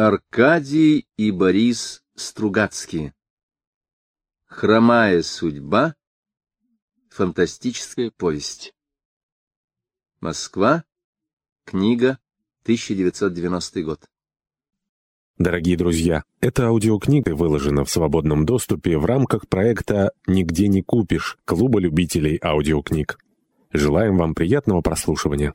Аркадий и Борис Стругацкие. Хромая судьба. Фантастическая повесть. Москва. Книга. 1990 год. Дорогие друзья, эта аудиокнига выложена в свободном доступе в рамках проекта «Нигде не купишь» Клуба любителей аудиокниг. Желаем вам приятного прослушивания.